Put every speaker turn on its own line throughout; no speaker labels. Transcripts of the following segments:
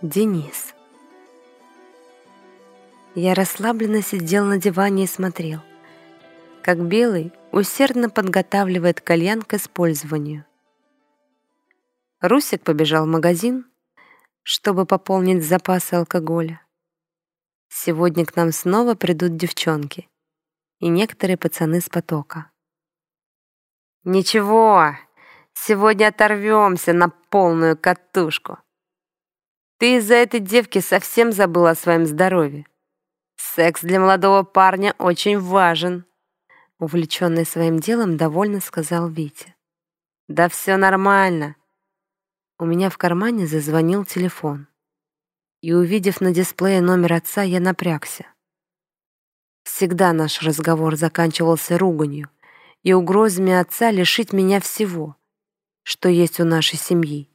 Денис. Я расслабленно сидел на диване и смотрел, как Белый усердно подготавливает кальян к использованию. Русик побежал в магазин, чтобы пополнить запасы алкоголя. Сегодня к нам снова придут девчонки и некоторые пацаны с потока. «Ничего, сегодня оторвемся на полную катушку», ты из-за этой девки совсем забыл о своем здоровье. Секс для молодого парня очень важен. Увлеченный своим делом, довольно сказал Витя. Да все нормально. У меня в кармане зазвонил телефон. И, увидев на дисплее номер отца, я напрягся. Всегда наш разговор заканчивался руганью и угрозами отца лишить меня всего, что есть у нашей семьи.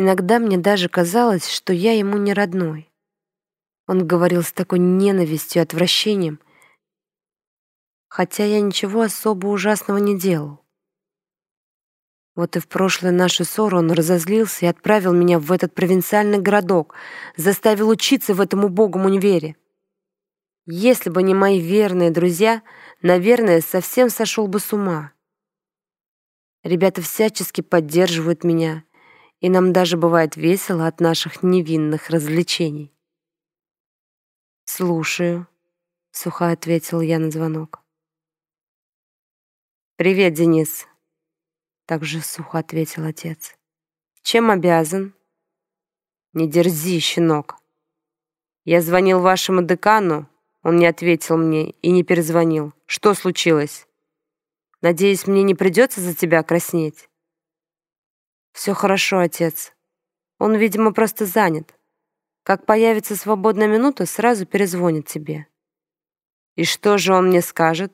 Иногда мне даже казалось, что я ему не родной. Он говорил с такой ненавистью и отвращением, хотя я ничего особо ужасного не делал. Вот и в прошлую нашу ссору он разозлился и отправил меня в этот провинциальный городок, заставил учиться в этом убогом универе. Если бы не мои верные друзья, наверное, совсем сошел бы с ума. Ребята всячески поддерживают меня, и нам даже бывает весело от наших невинных развлечений. «Слушаю», — сухо ответил я на звонок. «Привет, Денис», — также сухо ответил отец. «Чем обязан?» «Не дерзи, щенок. Я звонил вашему декану, он не ответил мне и не перезвонил. Что случилось? Надеюсь, мне не придется за тебя краснеть?» «Все хорошо, отец. Он, видимо, просто занят. Как появится свободная минута, сразу перезвонит тебе». «И что же он мне скажет?»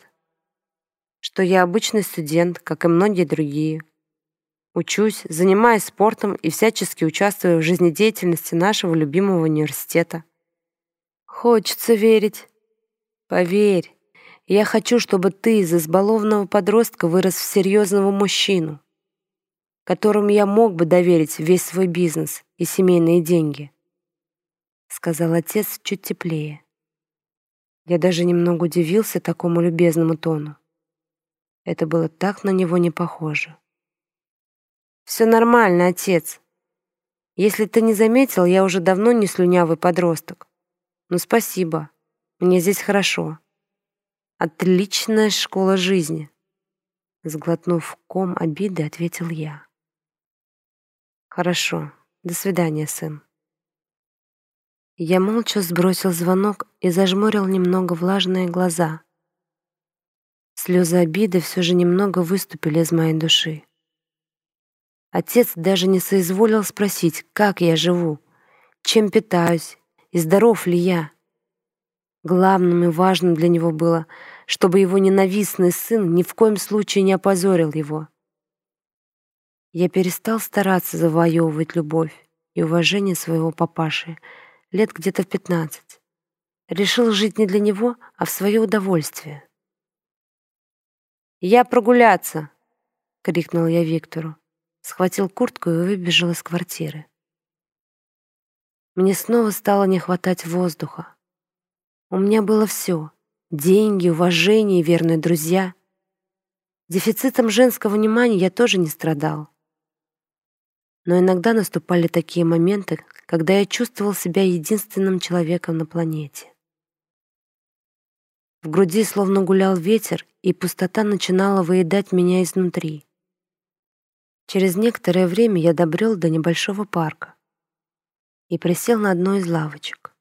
«Что я обычный студент, как и многие другие. Учусь, занимаюсь спортом и всячески участвую в жизнедеятельности нашего любимого университета». «Хочется верить. Поверь, я хочу, чтобы ты из избалованного подростка вырос в серьезного мужчину которому я мог бы доверить весь свой бизнес и семейные деньги», — сказал отец чуть теплее. Я даже немного удивился такому любезному тону. Это было так на него не похоже. «Все нормально, отец. Если ты не заметил, я уже давно не слюнявый подросток. Ну, спасибо. Мне здесь хорошо. Отличная школа жизни», — сглотнув ком обиды, ответил я. «Хорошо. До свидания, сын». Я молча сбросил звонок и зажмурил немного влажные глаза. Слезы обиды все же немного выступили из моей души. Отец даже не соизволил спросить, как я живу, чем питаюсь и здоров ли я. Главным и важным для него было, чтобы его ненавистный сын ни в коем случае не опозорил его. Я перестал стараться завоевывать любовь и уважение своего папаши лет где-то в пятнадцать. Решил жить не для него, а в свое удовольствие. «Я прогуляться!» — крикнул я Виктору. Схватил куртку и выбежал из квартиры. Мне снова стало не хватать воздуха. У меня было все — деньги, уважение и верные друзья. Дефицитом женского внимания я тоже не страдал. Но иногда наступали такие моменты, когда я чувствовал себя единственным человеком на планете. В груди словно гулял ветер, и пустота начинала выедать меня изнутри. Через некоторое время я добрел до небольшого парка и присел на одну из лавочек.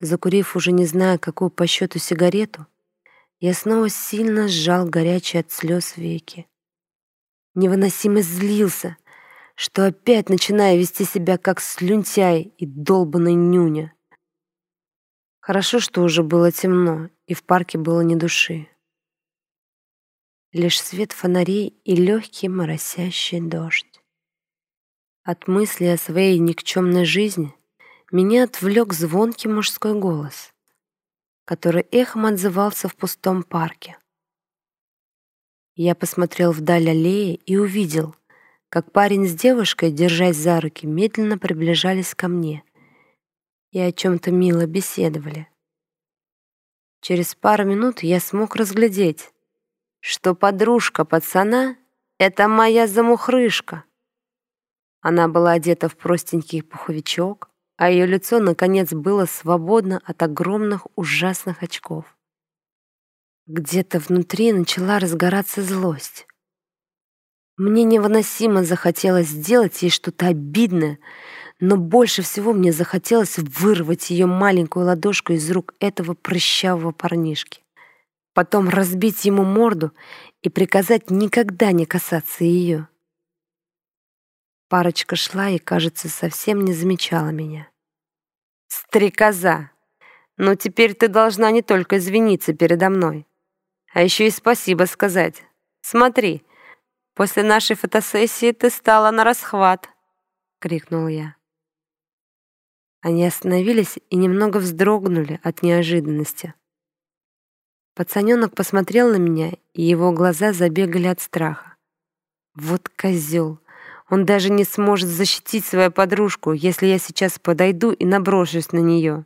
Закурив уже не зная, какую по счету сигарету, я снова сильно сжал горячие от слез веки невыносимо злился, что опять начинаю вести себя как слюнтяй и долбанный нюня. Хорошо, что уже было темно, и в парке было ни души. Лишь свет фонарей и легкий моросящий дождь. От мысли о своей никчемной жизни меня отвлек звонкий мужской голос, который эхом отзывался в пустом парке. Я посмотрел вдаль аллеи и увидел, как парень с девушкой, держась за руки, медленно приближались ко мне и о чем-то мило беседовали. Через пару минут я смог разглядеть, что подружка пацана — это моя замухрышка. Она была одета в простенький пуховичок, а ее лицо, наконец, было свободно от огромных ужасных очков. Где-то внутри начала разгораться злость. Мне невыносимо захотелось сделать ей что-то обидное, но больше всего мне захотелось вырвать ее маленькую ладошку из рук этого прыщавого парнишки. Потом разбить ему морду и приказать никогда не касаться ее. Парочка шла и, кажется, совсем не замечала меня. «Стрекоза! Ну теперь ты должна не только извиниться передо мной, а еще и спасибо сказать. Смотри, после нашей фотосессии ты стала на расхват!» — крикнул я. Они остановились и немного вздрогнули от неожиданности. Пацаненок посмотрел на меня, и его глаза забегали от страха. «Вот козел! Он даже не сможет защитить свою подружку, если я сейчас подойду и наброшусь на нее.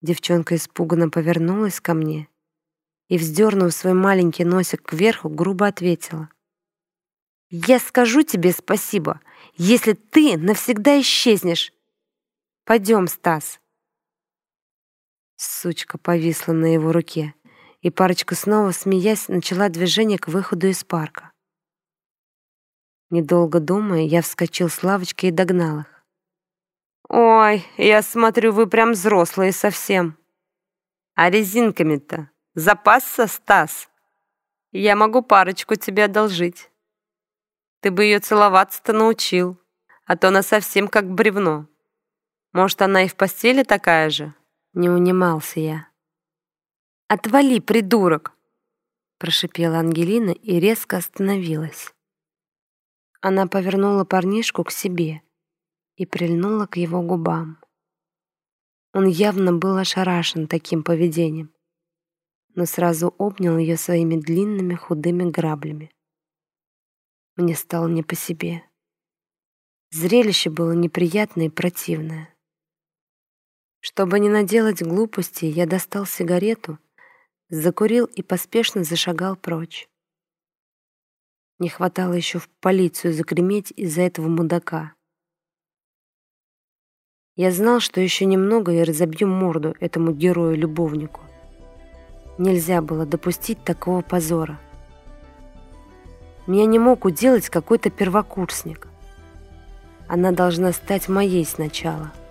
Девчонка испуганно повернулась ко мне и, вздернув свой маленький носик кверху, грубо ответила. «Я скажу тебе спасибо, если ты навсегда исчезнешь. Пойдем, Стас». Сучка повисла на его руке, и парочка снова, смеясь, начала движение к выходу из парка. Недолго думая, я вскочил с лавочки и догнал их. «Ой, я смотрю, вы прям взрослые совсем. А резинками-то запасся, Стас? Я могу парочку тебе одолжить. Ты бы ее целоваться-то научил, а то она совсем как бревно. Может, она и в постели такая же?» Не унимался я. «Отвали, придурок!» прошипела Ангелина и резко остановилась. Она повернула парнишку к себе и прильнула к его губам. Он явно был ошарашен таким поведением, но сразу обнял ее своими длинными худыми граблями. Мне стало не по себе. Зрелище было неприятное и противное. Чтобы не наделать глупости, я достал сигарету, закурил и поспешно зашагал прочь. Не хватало еще в полицию загреметь из-за этого мудака. Я знал, что еще немного и разобью морду этому герою-любовнику. Нельзя было допустить такого позора. Меня не мог уделать какой-то первокурсник. Она должна стать моей сначала —